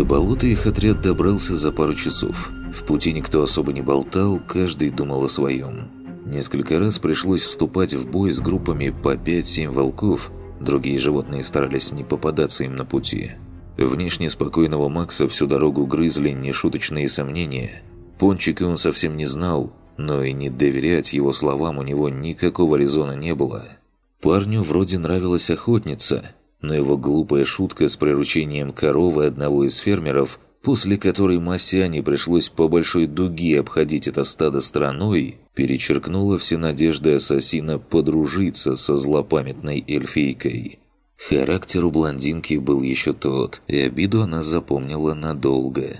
До болота их отряд добрался за пару часов. В пути никто особо не болтал, каждый думал о своем. Несколько раз пришлось вступать в бой с группами по 5-7 волков, другие животные старались не попадаться им на пути. Внешне спокойного Макса всю дорогу грызли нешуточные сомнения. Пончика он совсем не знал, но и не доверять его словам у него никакого резона не было. Парню вроде нравилась охотница, но его глупая шутка с приручением коровы одного из фермеров, после которой Масяне пришлось по большой дуге обходить это стадо стороной, перечеркнула все надежды ассасина подружиться со злопамятной эльфийкой. Характер у блондинки был еще тот, и обиду она запомнила надолго.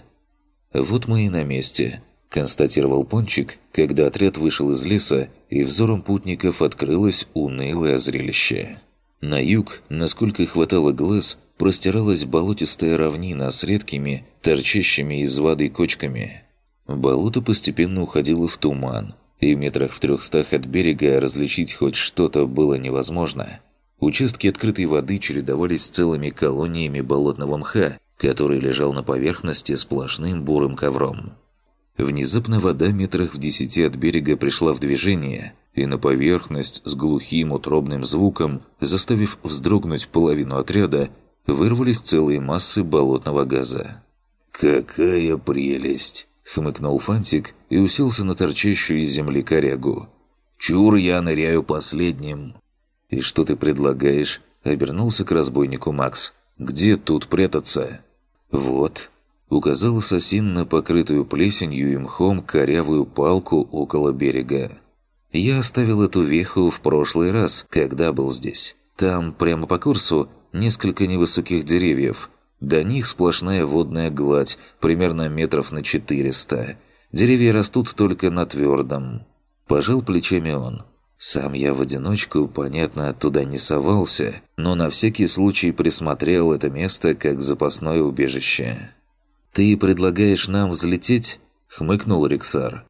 «Вот мы и на месте», – констатировал Пончик, когда отряд вышел из леса, и взором путников открылось унылое зрелище. На юг, насколько хватало глаз, простиралась болотистая равнина с редкими, торчащими из воды кочками. Болото постепенно уходило в туман, и метрах в трехстах от берега различить хоть что-то было невозможно – Участки открытой воды чередовались с целыми колониями болотного мха, который лежал на поверхности сплошным бурым ковром. Внезапно вода метрах в десяти от берега пришла в движение, и на поверхность с глухим утробным звуком, заставив вздрогнуть половину отряда, вырвались целые массы болотного газа. «Какая прелесть!» – хмыкнул Фантик и уселся на торчащую из земли корягу. «Чур я ныряю последним!» «И что ты предлагаешь?» – обернулся к разбойнику Макс. «Где тут прятаться?» «Вот», – указал ассасин на покрытую плесенью и мхом корявую палку около берега. «Я оставил эту веху в прошлый раз, когда был здесь. Там, прямо по курсу, несколько невысоких деревьев. До них сплошная водная гладь, примерно метров на 400. Деревья растут только на твердом». Пожал плечами он. Сам я в одиночку, понятно, оттуда не совался, но на всякий случай присмотрел это место как запасное убежище. «Ты предлагаешь нам взлететь?» – хмыкнул Рексар.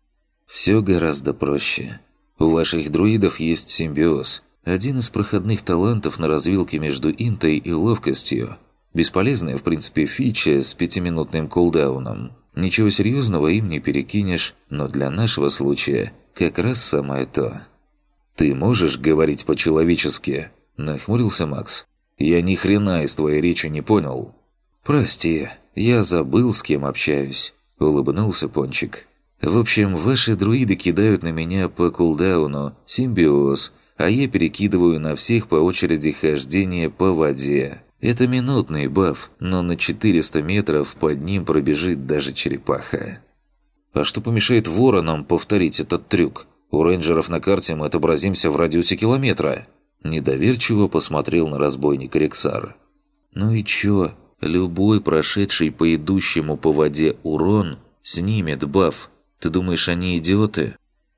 «Все гораздо проще. У ваших друидов есть симбиоз. Один из проходных талантов на развилке между интой и ловкостью. Бесполезная, в принципе, фича с пятиминутным кулдауном. Ничего серьезного им не перекинешь, но для нашего случая как раз самое то». «Ты можешь говорить по-человечески?» – нахмурился Макс. «Я ни хрена из твоей речи не понял». «Прости, я забыл, с кем общаюсь», – улыбнулся Пончик. «В общем, ваши друиды кидают на меня по кулдауну симбиоз, а я перекидываю на всех по очереди хождение по воде. Это минутный баф, но на 400 метров под ним пробежит даже черепаха». «А что помешает воронам повторить этот трюк?» У рейнджеров на карте мы отобразимся в радиусе километра». Недоверчиво посмотрел на разбойника Рексар. «Ну и чё? Любой прошедший по идущему по воде урон снимет баф. Ты думаешь, они идиоты?»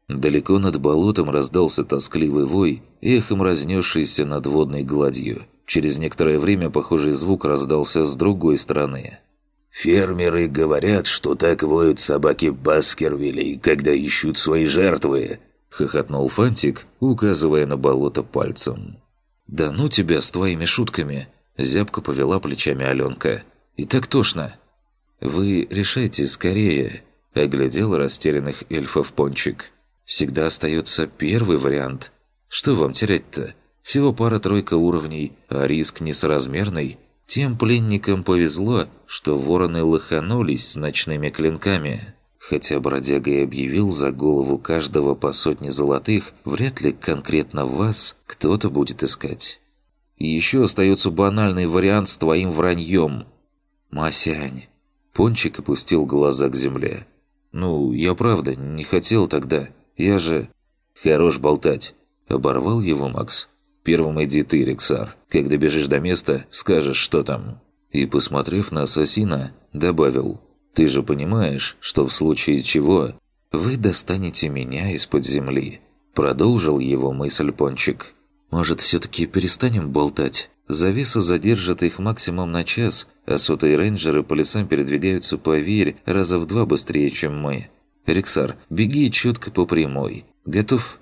Далеко над болотом раздался тоскливый вой, эхом разнесшийся над водной гладью. Через некоторое время похожий звук раздался с другой стороны. Фермеры говорят, что так воют собаки Баскервилей, когда ищут свои жертвы», — хохотнул Фантик, указывая на болото пальцем. «Да ну тебя с твоими шутками!» — зябко повела плечами Аленка. «И так тошно!» «Вы решайте скорее!» — оглядел растерянных эльфов Пончик. «Всегда остается первый вариант. Что вам терять-то? Всего пара-тройка уровней, а риск несоразмерный. Тем пленникам повезло, что вороны лоханулись с ночными клинками. Хотя бродяга и объявил за голову каждого по сотне золотых, вряд ли конкретно вас кто-то будет искать. И еще остается банальный вариант с твоим враньем. «Масянь». Пончик опустил глаза к земле. «Ну, я правда не хотел тогда. Я же...» «Хорош болтать», — оборвал его Макс. Первым иди ты, Рексар. Когда бежишь до места, скажешь, что там». И, посмотрев на ассасина, добавил. «Ты же понимаешь, что в случае чего вы достанете меня из-под земли». Продолжил его мысль Пончик. «Может, все-таки перестанем болтать? Завеса задержит их максимум на час, а сотые рейнджеры по лесам передвигаются, поверь, раза в два быстрее, чем мы. Рексар, беги четко по прямой. Готов?»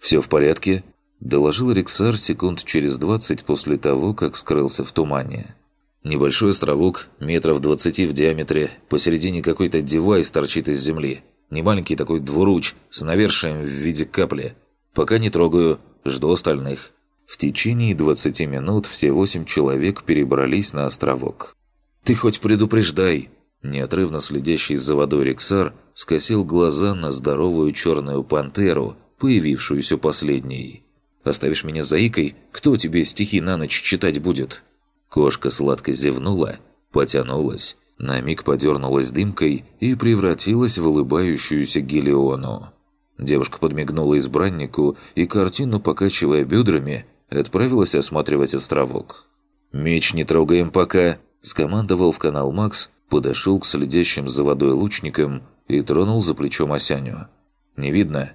«Все в порядке?» Доложил Рексар секунд через двадцать после того, как скрылся в тумане. Небольшой островок, метров 20 в диаметре, посередине какой-то девайс торчит из земли. Немаленький такой двуруч с навершием в виде капли. Пока не трогаю, жду остальных. В течение 20 минут все восемь человек перебрались на островок. «Ты хоть предупреждай!» Неотрывно следящий за водой Рексар скосил глаза на здоровую черную пантеру, появившуюся последней. «Оставишь меня заикой? Кто тебе стихи на ночь читать будет?» Кошка сладко зевнула, потянулась, на миг подернулась дымкой и превратилась в улыбающуюся Гелиону. Девушка подмигнула избраннику и, картину покачивая бедрами, отправилась осматривать островок. «Меч не трогаем пока!» – скомандовал в канал Макс, подошел к следящим за водой лучникам и тронул за плечом Осяню. «Не видно?»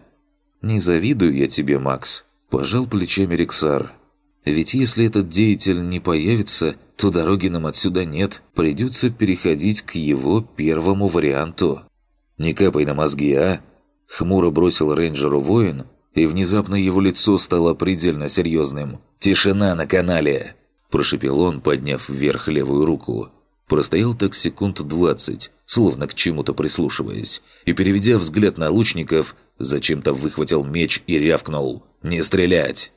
«Не завидую я тебе, Макс», – пожал плечами Рексар. Ведь если этот деятель не появится, то дороги нам отсюда нет, придется переходить к его первому варианту. «Не капай на мозги, а!» Хмуро бросил рейнджеру воин, и внезапно его лицо стало предельно серьезным. «Тишина на канале!» Прошипел он, подняв вверх левую руку. Простоял так секунд двадцать, словно к чему-то прислушиваясь, и, переведя взгляд на лучников, зачем-то выхватил меч и рявкнул «Не стрелять!»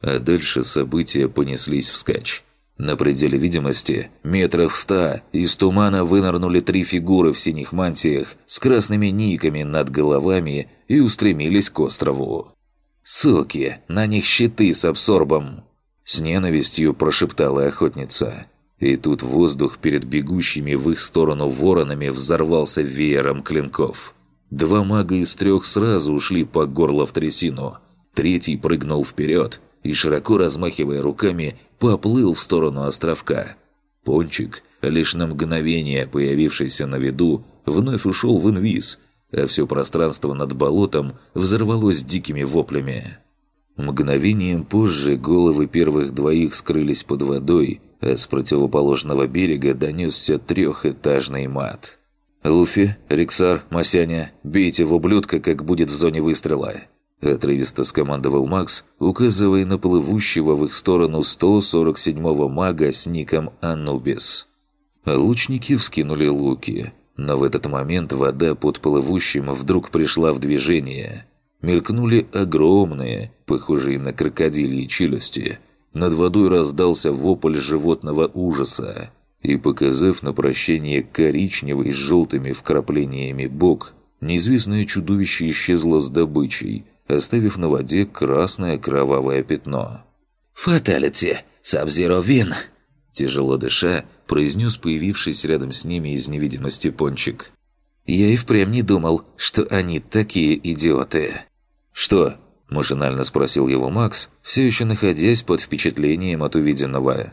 А дальше события понеслись вскачь. На пределе видимости, метрах в ста, из тумана вынырнули три фигуры в синих мантиях с красными никами над головами и устремились к острову. «Суки! На них щиты с абсорбом!» С ненавистью прошептала охотница. И тут воздух перед бегущими в их сторону воронами взорвался веером клинков. Два мага из трех сразу ушли по горло в трясину. Третий прыгнул вперед – и, широко размахивая руками, поплыл в сторону островка. Пончик, лишь на мгновение появившийся на виду, вновь ушел в инвиз, а все пространство над болотом взорвалось дикими воплями. Мгновением позже головы первых двоих скрылись под водой, а с противоположного берега донесся трехэтажный мат. «Луфи, Риксар, Масяня, бейте в ублюдка, как будет в зоне выстрела!» Отрывисто скомандовал Макс, указывая на плывущего в их сторону 147-го мага с ником Анубис. Лучники вскинули луки, но в этот момент вода под плывущим вдруг пришла в движение. Мелькнули огромные, похожие на крокодильи челюсти. Над водой раздался вопль животного ужаса. И, показав на прощение коричневый с желтыми вкраплениями бок, неизвестное чудовище исчезло с добычей – оставив на воде красное кровавое пятно. «Фаталити! Сабзиро Вин!» Тяжело дыша, произнес появившийся рядом с ними из невидимости пончик. «Я и впрямь не думал, что они такие идиоты». «Что?» – машинально спросил его Макс, все еще находясь под впечатлением от увиденного.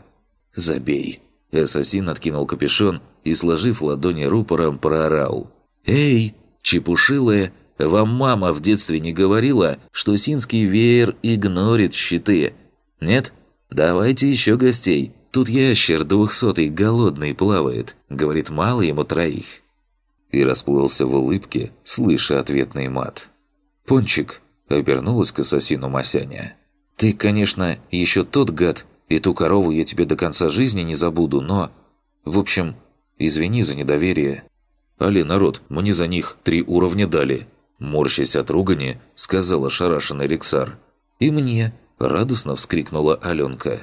«Забей». Ассасин откинул капюшон и, сложив ладони рупором, проорал. «Эй, чепушилая, вам мама в детстве не говорила, что синский веер игнорит щиты? Нет? Давайте еще гостей. Тут ящер двухсотый голодный плавает. Говорит, мало ему троих. И расплылся в улыбке, слыша ответный мат. «Пончик», — обернулась к ассасину Масяня. «Ты, конечно, еще тот гад, и ту корову я тебе до конца жизни не забуду, но... В общем, извини за недоверие. Али, народ, мне за них три уровня дали. Морщась от ругани, сказала шарашенный Рексар. «И мне!» – радостно вскрикнула Аленка.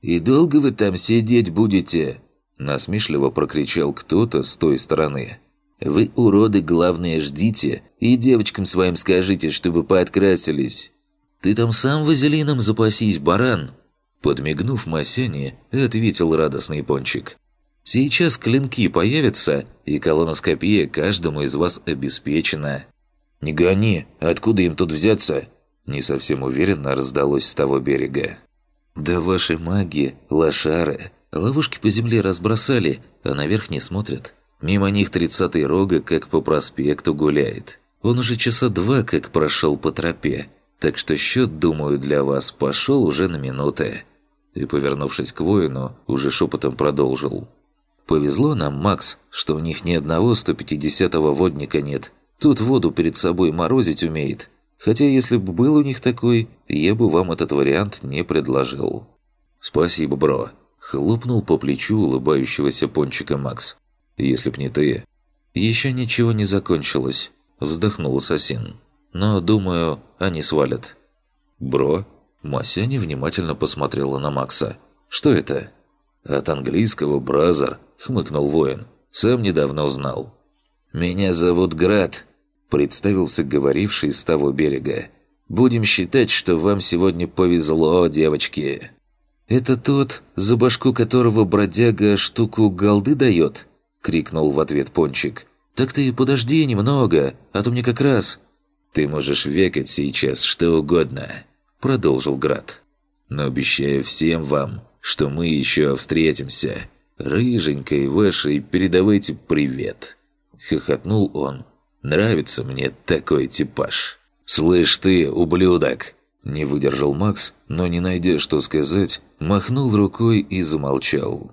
«И долго вы там сидеть будете?» Насмешливо прокричал кто-то с той стороны. «Вы, уроды, главное, ждите и девочкам своим скажите, чтобы пооткрасились. Ты там сам вазелином запасись, баран!» Подмигнув Масяне, ответил радостный пончик. «Сейчас клинки появятся, и колоноскопия каждому из вас обеспечена». «Не гони! Откуда им тут взяться?» Не совсем уверенно раздалось с того берега. «Да ваши маги, лошары, ловушки по земле разбросали, а наверх не смотрят. Мимо них тридцатый рога как по проспекту гуляет. Он уже часа два как прошел по тропе, так что счет, думаю, для вас пошел уже на минуты». И, повернувшись к воину, уже шепотом продолжил. «Повезло нам, Макс, что у них ни одного 150-го водника нет, Тут воду перед собой морозить умеет. Хотя если бы был у них такой, я бы вам этот вариант не предложил. Спасибо, бро. Хлопнул по плечу улыбающегося пончика Макс. «Если б не ты...» «Еще ничего не закончилось», – вздохнул ассасин. «Но, думаю, они свалят». «Бро?» Мася невнимательно посмотрела на Макса. «Что это?» «От английского «бразер», – хмыкнул воин. «Сам недавно узнал». «Меня зовут Град», – представился говоривший с того берега. «Будем считать, что вам сегодня повезло, девочки». «Это тот, за башку которого бродяга штуку голды дает?» – крикнул в ответ Пончик. «Так ты подожди немного, а то мне как раз...» «Ты можешь векать сейчас что угодно», – продолжил Град. «Но обещаю всем вам, что мы еще встретимся. Рыженькой вашей передавайте привет». Хохотнул он. «Нравится мне такой типаж». «Слышь ты, ублюдок!» Не выдержал Макс, но не найдя что сказать, махнул рукой и замолчал.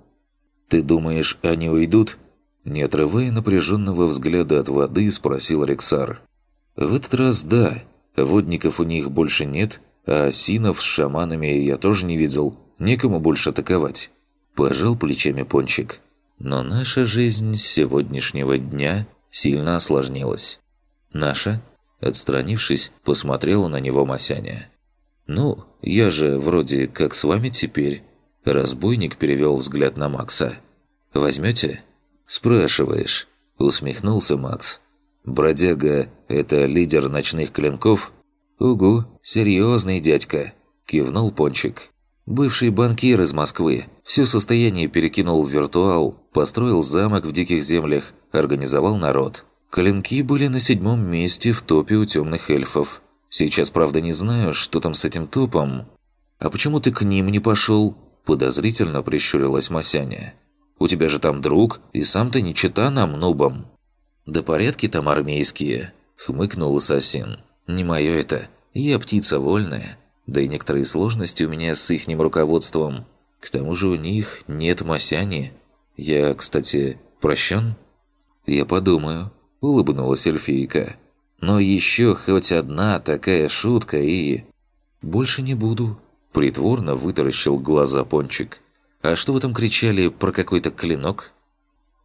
«Ты думаешь, они уйдут?» Не отрывая напряженного взгляда от воды, спросил Рексар. «В этот раз да. Водников у них больше нет, а синов с шаманами я тоже не видел. Некому больше атаковать». Пожал плечами Пончик. Но наша жизнь сегодняшнего дня сильно осложнилась. «Наша?» Отстранившись, посмотрела на него Масяня. «Ну, я же вроде как с вами теперь». Разбойник перевел взгляд на Макса. «Возьмете?» «Спрашиваешь», — усмехнулся Макс. «Бродяга — это лидер ночных клинков?» «Угу, серьезный дядька», — кивнул Пончик. «Бывший банкир из Москвы. Все состояние перекинул в виртуал, построил замок в диких землях, организовал народ. Клинки были на седьмом месте в топе у темных эльфов. Сейчас, правда, не знаю, что там с этим топом. А почему ты к ним не пошел?» Подозрительно прищурилась Масяня. У тебя же там друг, и сам ты не чита нам, нубам». «Да порядки там армейские», — хмыкнул ассасин. «Не мое это. Я птица вольная. Да и некоторые сложности у меня с ихним руководством. К тому же у них нет масяни. Я, кстати, прощен?» «Я подумаю», — улыбнулась эльфийка. «Но еще хоть одна такая шутка и...» «Больше не буду», — притворно вытаращил глаза Пончик. А что вы там кричали про какой-то клинок?»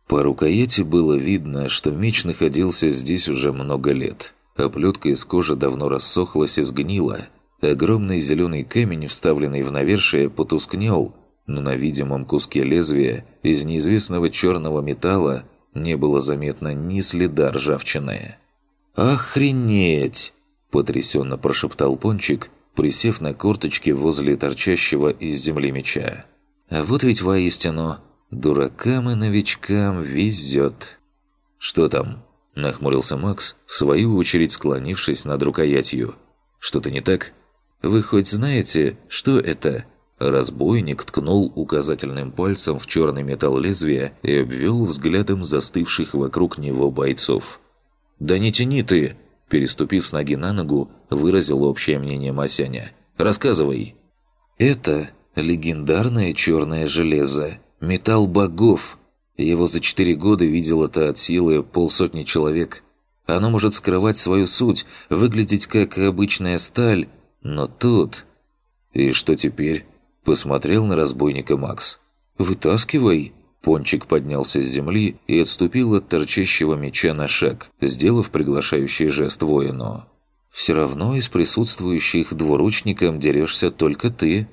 По рукояти было видно, что меч находился здесь уже много лет. Оплетка из кожи давно рассохлась и сгнила. Огромный зеленый камень, вставленный в навершие, потускнел, но на видимом куске лезвия из неизвестного черного металла не было заметно ни следа ржавчины. «Охренеть!» – потрясенно прошептал Пончик, присев на корточки возле торчащего из земли меча. А вот ведь воистину, дуракам и новичкам везет. «Что там?» – нахмурился Макс, в свою очередь склонившись над рукоятью. «Что-то не так? Вы хоть знаете, что это?» Разбойник ткнул указательным пальцем в черный металл лезвия и обвел взглядом застывших вокруг него бойцов. «Да не тяни ты!» Переступив с ноги на ногу, выразил общее мнение Масяня. «Рассказывай!» «Это Легендарное черное железо. Металл богов. Его за четыре года видел это от силы полсотни человек. Оно может скрывать свою суть, выглядеть как обычная сталь, но тут... «И что теперь?» – посмотрел на разбойника Макс. «Вытаскивай!» Пончик поднялся с земли и отступил от торчащего меча на шаг, сделав приглашающий жест воину. «Все равно из присутствующих двуручником дерешься только ты»,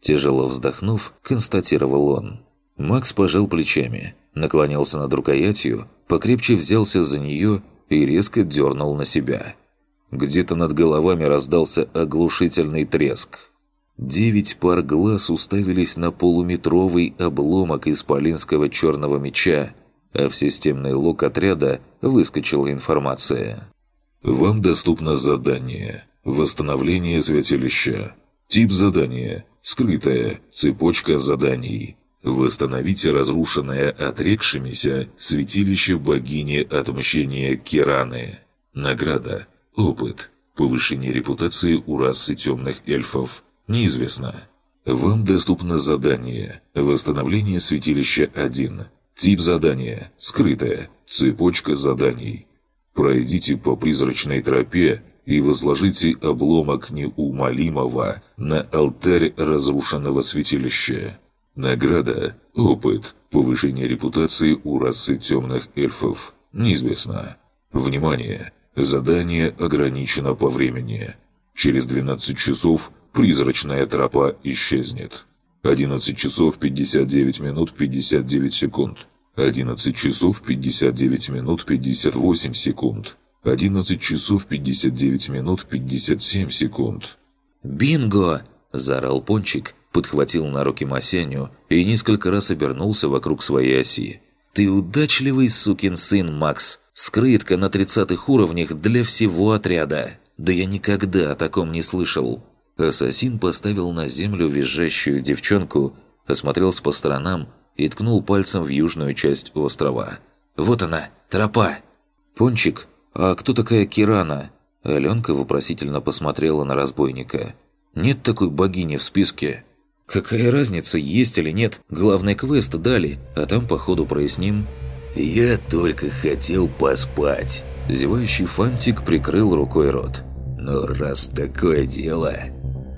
Тяжело вздохнув, констатировал он. Макс пожал плечами, наклонился над рукоятью, покрепче взялся за нее и резко дернул на себя. Где-то над головами раздался оглушительный треск. Девять пар глаз уставились на полуметровый обломок исполинского черного меча, а в системный лог отряда выскочила информация. «Вам доступно задание «Восстановление святилища». Тип задания Скрытая цепочка заданий. Восстановите разрушенное отрекшимися святилище богини отмщения Кираны. Награда. Опыт. Повышение репутации у расы темных эльфов. Неизвестно. Вам доступно задание «Восстановление святилища 1». Тип задания «Скрытая. Цепочка заданий». Пройдите по призрачной тропе и возложите обломок неумолимого на алтарь разрушенного святилища. Награда – опыт, повышение репутации у расы темных эльфов. Неизвестно. Внимание! Задание ограничено по времени. Через 12 часов призрачная тропа исчезнет. 11 часов 59 минут 59 секунд. 11 часов 59 минут 58 секунд. 11 часов 59 минут 57 секунд. «Бинго!» – заорал Пончик, подхватил на руки Масяню и несколько раз обернулся вокруг своей оси. «Ты удачливый сукин сын, Макс! Скрытка на тридцатых уровнях для всего отряда! Да я никогда о таком не слышал!» Ассасин поставил на землю визжащую девчонку, осмотрелся по сторонам и ткнул пальцем в южную часть острова. «Вот она, тропа!» «Пончик, а кто такая Кирана?» Аленка вопросительно посмотрела на разбойника. «Нет такой богини в списке?» «Какая разница, есть или нет? Главный квест дали, а там походу проясним». «Я только хотел поспать». Зевающий фантик прикрыл рукой рот. «Но раз такое дело...»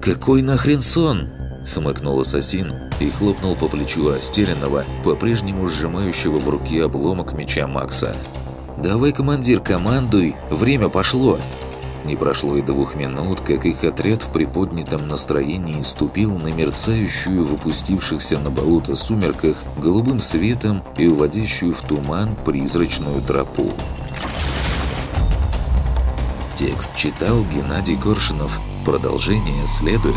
«Какой нахрен сон?» Хмыкнул ассасин и хлопнул по плечу растерянного, по-прежнему сжимающего в руке обломок меча Макса. «Давай, командир, командуй! Время пошло!» Не прошло и двух минут, как их отряд в приподнятом настроении ступил на мерцающую в опустившихся на болото сумерках голубым светом и уводящую в туман призрачную тропу. Текст читал Геннадий Коршунов. Продолжение следует.